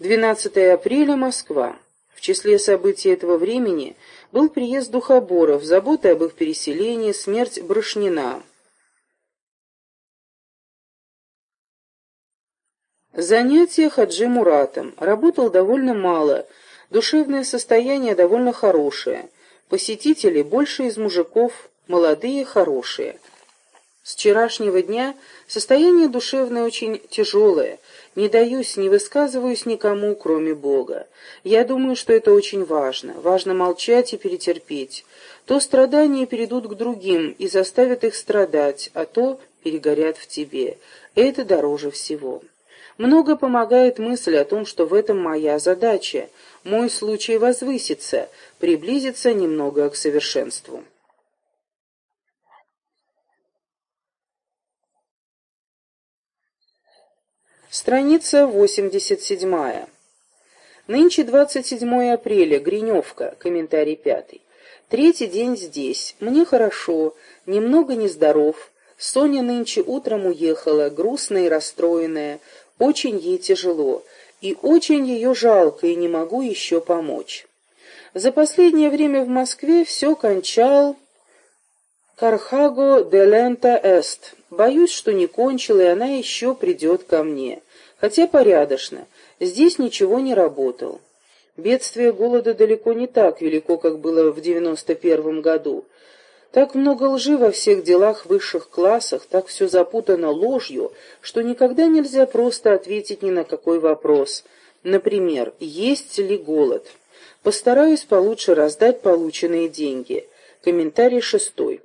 12 апреля, Москва. В числе событий этого времени был приезд духоборов, заботы об их переселении, смерть Брошнина. Занятия Хаджи Муратом. Работал довольно мало, душевное состояние довольно хорошее. Посетители больше из мужиков, молодые, хорошие. С вчерашнего дня состояние душевное очень тяжелое. Не даюсь, не высказываюсь никому, кроме Бога. Я думаю, что это очень важно. Важно молчать и перетерпеть. То страдания перейдут к другим и заставят их страдать, а то перегорят в тебе. Это дороже всего. Много помогает мысль о том, что в этом моя задача, мой случай возвыситься, приблизиться немного к совершенству. Страница 87. Нынче 27 апреля, Гриневка, комментарий пятый. Третий день здесь. Мне хорошо, немного нездоров. Соня нынче утром уехала, грустная и расстроенная. Очень ей тяжело. И очень ее жалко, и не могу еще помочь. За последнее время в Москве все кончал Кархаго де Лента Эст. Боюсь, что не кончил, и она еще придет ко мне. Хотя порядочно. Здесь ничего не работал. Бедствие голода далеко не так велико, как было в девяносто первом году. Так много лжи во всех делах высших классах, так все запутано ложью, что никогда нельзя просто ответить ни на какой вопрос. Например, есть ли голод? Постараюсь получше раздать полученные деньги. Комментарий шестой.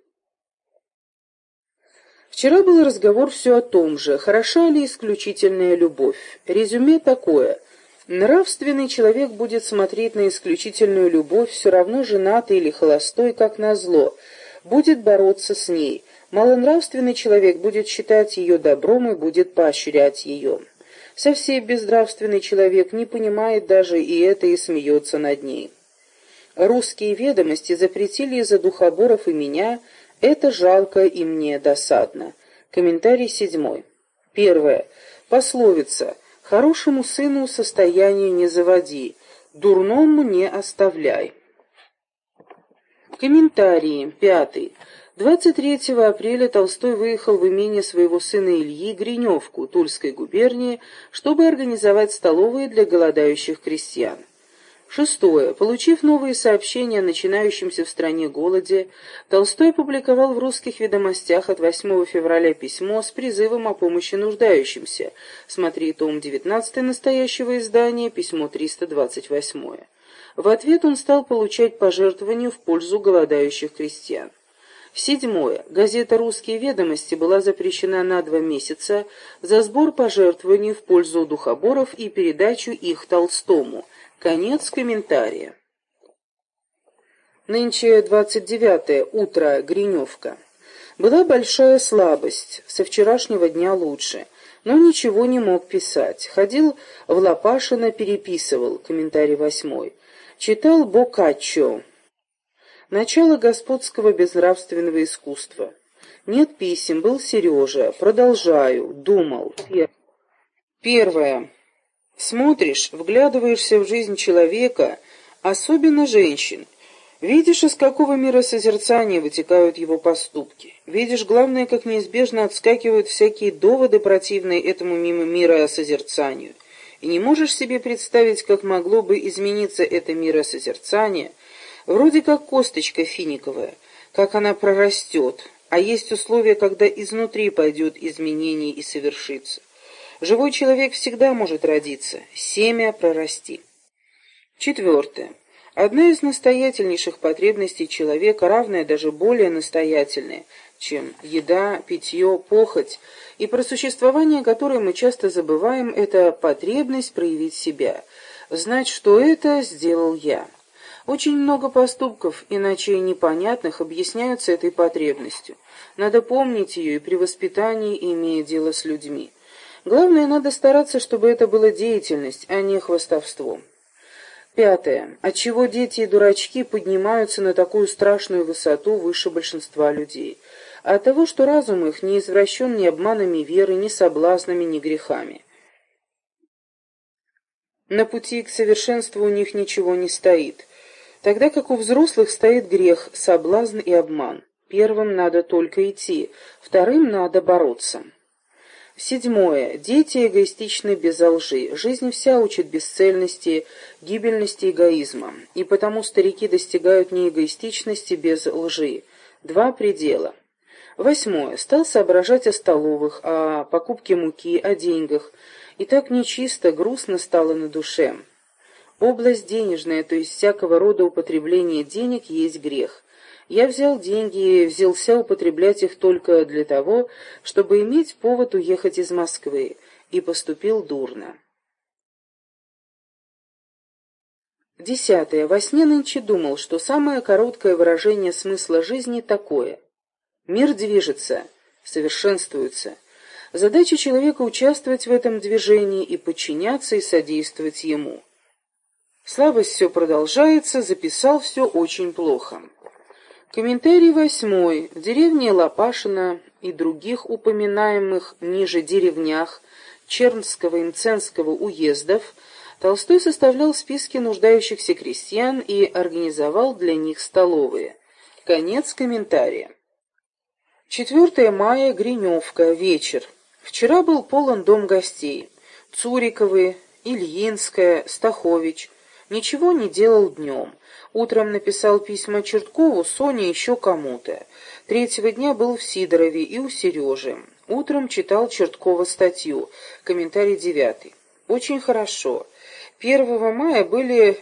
Вчера был разговор все о том же, хороша ли исключительная любовь. Резюме такое. Нравственный человек будет смотреть на исключительную любовь, все равно женатый или холостой, как назло, будет бороться с ней. Малонравственный человек будет считать ее добром и будет поощрять ее. Совсем безнравственный человек не понимает даже и это и смеется над ней. Русские ведомости запретили из-за духоборов и меня – это жалко и мне досадно. Комментарий седьмой. Первое. Пословица. Хорошему сыну состояние не заводи, дурному не оставляй. Комментарии. Пятый. 23 апреля Толстой выехал в имение своего сына Ильи Гриневку Тульской губернии, чтобы организовать столовые для голодающих крестьян. Шестое. Получив новые сообщения о начинающемся в стране голоде, Толстой публиковал в русских ведомостях от 8 февраля письмо с призывом о помощи нуждающимся. Смотри том 19 настоящего издания, письмо 328. В ответ он стал получать пожертвования в пользу голодающих крестьян. Седьмое. Газета «Русские ведомости» была запрещена на два месяца за сбор пожертвований в пользу духоборов и передачу их Толстому – Конец комментария. Нынче 29 утро, Гриневка. Была большая слабость, со вчерашнего дня лучше, но ничего не мог писать. Ходил в Лопашино, переписывал, комментарий восьмой. Читал Боккаччо. Начало господского безнравственного искусства. Нет писем, был Сережа. Продолжаю, думал. Первое. Смотришь, вглядываешься в жизнь человека, особенно женщин. Видишь, из какого мира созерцания вытекают его поступки. Видишь, главное, как неизбежно отскакивают всякие доводы, противные этому мимо мира созерцанию. И не можешь себе представить, как могло бы измениться это миросозерцание, вроде как косточка финиковая, как она прорастет, а есть условия, когда изнутри пойдет изменение и совершится. Живой человек всегда может родиться, семя прорасти. Четвертое. Одна из настоятельнейших потребностей человека, равная даже более настоятельная, чем еда, питье, похоть, и про существование которой мы часто забываем, это потребность проявить себя, знать, что это сделал я. Очень много поступков, иначе непонятных, объясняются этой потребностью. Надо помнить ее и при воспитании, имея дело с людьми. Главное, надо стараться, чтобы это была деятельность, а не хвостовство. Пятое. Отчего дети и дурачки поднимаются на такую страшную высоту выше большинства людей? От того, что разум их не извращен ни обманами веры, ни соблазнами, ни грехами. На пути к совершенству у них ничего не стоит, тогда как у взрослых стоит грех, соблазн и обман. Первым надо только идти, вторым надо бороться. Седьмое. Дети эгоистичны без лжи. Жизнь вся учит бесцельности, гибельности эгоизма. И потому старики достигают не эгоистичности без лжи. Два предела. Восьмое. Стал соображать о столовых, о покупке муки, о деньгах. И так нечисто, грустно стало на душе. Область денежная, то есть всякого рода употребление денег, есть грех. Я взял деньги и взялся употреблять их только для того, чтобы иметь повод уехать из Москвы, и поступил дурно. Десятое. Во сне нынче думал, что самое короткое выражение смысла жизни такое. Мир движется, совершенствуется. Задача человека участвовать в этом движении и подчиняться и содействовать ему. Слабость все продолжается, записал все очень плохо. Комментарий восьмой. В деревне Лопашина и других упоминаемых ниже деревнях Чернского и Мценского уездов Толстой составлял списки нуждающихся крестьян и организовал для них столовые. Конец комментария. 4 мая, Гриневка, вечер. Вчера был полон дом гостей. Цуриковы, Ильинская, Стахович. Ничего не делал днем. Утром написал письма Черткову, Соне еще кому-то. Третьего дня был в Сидорове и у Сережи. Утром читал Черткова статью. Комментарий девятый. Очень хорошо. 1 мая были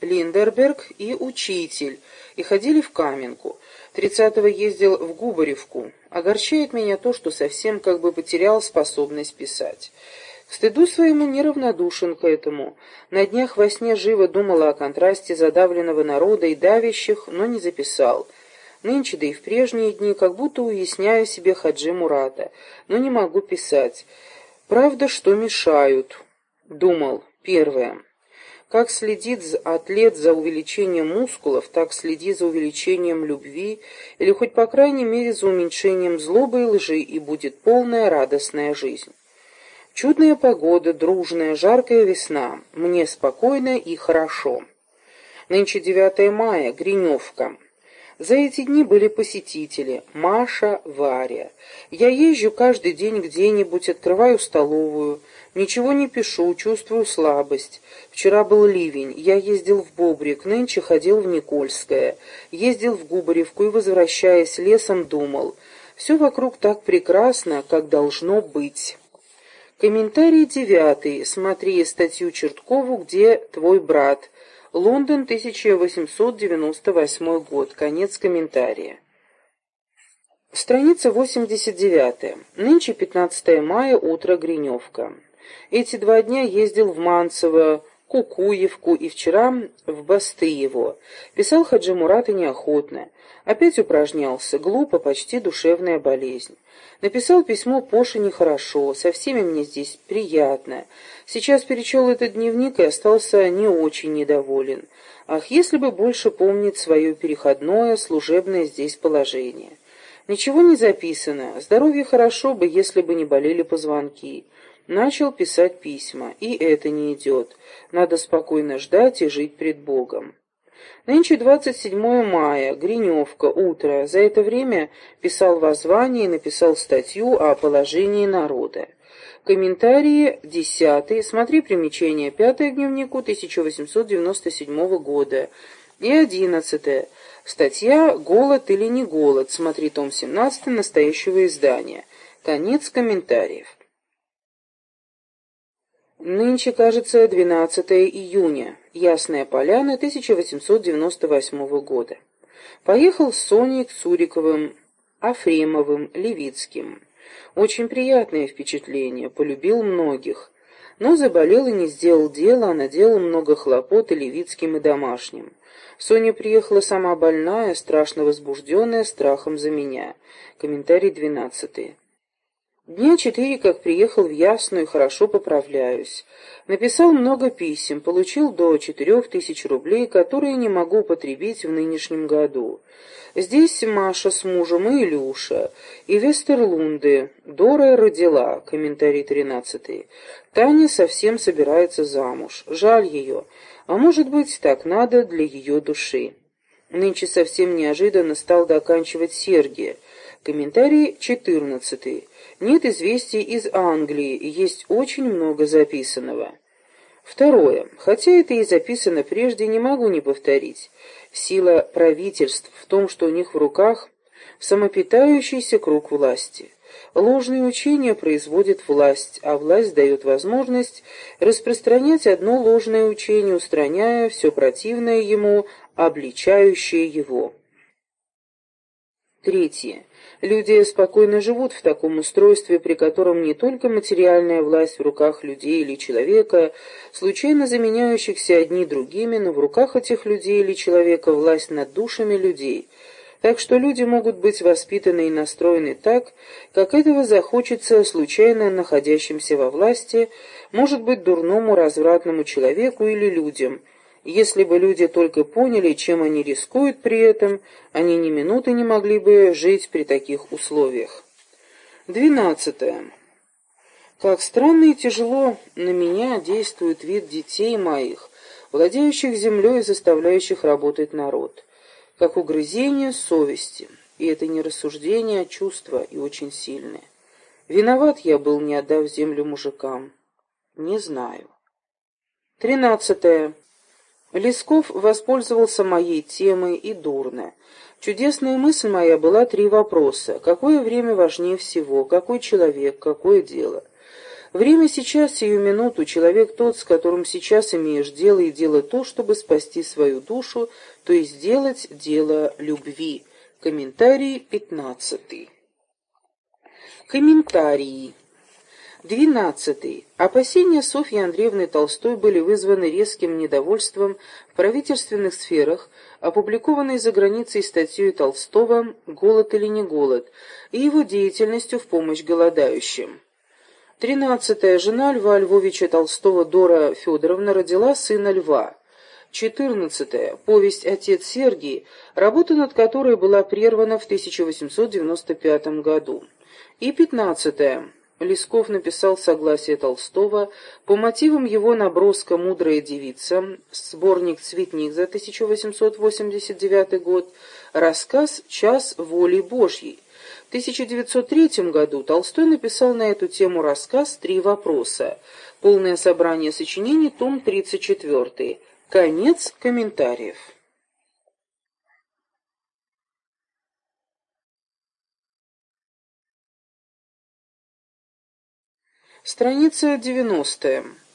Линдерберг и учитель, и ходили в Каменку. 30-го ездил в Губаревку. Огорчает меня то, что совсем как бы потерял способность писать. Стыду своему неравнодушен к этому. На днях во сне живо думала о контрасте задавленного народа и давящих, но не записал. Нынче, да и в прежние дни, как будто уясняю себе Хаджи Мурата, но не могу писать. Правда, что мешают. Думал. Первое. Как следит атлет за увеличением мускулов, так следи за увеличением любви, или хоть по крайней мере за уменьшением злобы и лжи, и будет полная радостная жизнь. Чудная погода, дружная, жаркая весна. Мне спокойно и хорошо. Нынче 9 мая, Гриневка. За эти дни были посетители. Маша, Варя. Я езжу каждый день где-нибудь, открываю столовую. Ничего не пишу, чувствую слабость. Вчера был ливень, я ездил в Бобрик, нынче ходил в Никольское. Ездил в Губаревку и, возвращаясь лесом, думал. Все вокруг так прекрасно, как должно быть. Комментарий девятый. Смотри статью Черткову «Где твой брат?» Лондон, 1898 год. Конец комментария. Страница 89. Нынче 15 мая, утро, Гриневка. Эти два дня ездил в Манцево, Кукуевку и вчера в Бастыево. Писал Хаджи и неохотно. Опять упражнялся, глупо, почти душевная болезнь. Написал письмо Поше нехорошо, со всеми мне здесь приятно. Сейчас перечел этот дневник и остался не очень недоволен. Ах, если бы больше помнить свое переходное, служебное здесь положение. Ничего не записано, здоровье хорошо бы, если бы не болели позвонки. Начал писать письма, и это не идет. Надо спокойно ждать и жить пред Богом. Нынче 27 мая, Гриневка, утро. За это время писал воззвание и написал статью о положении народа. Комментарии 10. Смотри примечание 5 к дневнику 1897 года. И 11. Статья «Голод или не голод». Смотри том 17 настоящего издания. Конец комментариев. Нынче, кажется, 12 июня. Ясная поляна, 1898 года. Поехал с Соней к Цуриковым, Афремовым, Левицким. Очень приятное впечатление, полюбил многих. Но заболел и не сделал дела, а наделал много хлопот и Левицким, и домашним. Соня приехала сама больная, страшно возбужденная страхом за меня. Комментарий двенадцатый. Дня четыре, как приехал в Ясную, хорошо поправляюсь. Написал много писем, получил до четырех тысяч рублей, которые не могу употребить в нынешнем году. Здесь Маша с мужем и Илюша, и Вестерлунды. Дора родила, комментарий тринадцатый. Таня совсем собирается замуж. Жаль ее. А может быть, так надо для ее души. Нынче совсем неожиданно стал доканчивать Сергия. Комментарий четырнадцатый. Нет известий из Англии, есть очень много записанного. Второе. Хотя это и записано прежде, не могу не повторить. Сила правительств в том, что у них в руках самопитающийся круг власти. Ложные учения производят власть, а власть дает возможность распространять одно ложное учение, устраняя все противное ему, обличающее его. Третье. Люди спокойно живут в таком устройстве, при котором не только материальная власть в руках людей или человека, случайно заменяющихся одни другими, но в руках этих людей или человека власть над душами людей. Так что люди могут быть воспитаны и настроены так, как этого захочется случайно находящимся во власти, может быть дурному развратному человеку или людям – если бы люди только поняли, чем они рискуют при этом, они ни минуты не могли бы жить при таких условиях. Двенадцатое. Как странно и тяжело на меня действует вид детей моих, владеющих землей и заставляющих работать народ, как угрызение совести, и это не рассуждение, а чувство, и очень сильное. Виноват я был, не отдав землю мужикам. Не знаю. Тринадцатое. Лесков воспользовался моей темой и дурно. Чудесная мысль моя была три вопроса. Какое время важнее всего? Какой человек? Какое дело? Время сейчас, сию минуту, человек тот, с которым сейчас имеешь дело, и дело то, чтобы спасти свою душу, то есть сделать дело любви. Комментарий пятнадцатый. Комментарии. Двенадцатый. Опасения Софьи Андреевны Толстой были вызваны резким недовольством в правительственных сферах, опубликованной за границей статьей Толстого «Голод или не голод» и его деятельностью в помощь голодающим. Тринадцатая. Жена Льва Львовича Толстого Дора Федоровна родила сына Льва. Четырнадцатая. Повесть «Отец Сергий», работа над которой была прервана в 1895 году. И пятнадцатая. Лесков написал согласие Толстого по мотивам его наброска «Мудрая девица», сборник «Цветник» за 1889 год, рассказ «Час воли Божьей». В 1903 году Толстой написал на эту тему рассказ «Три вопроса». Полное собрание сочинений, том 34. Конец комментариев. Страница девяностая.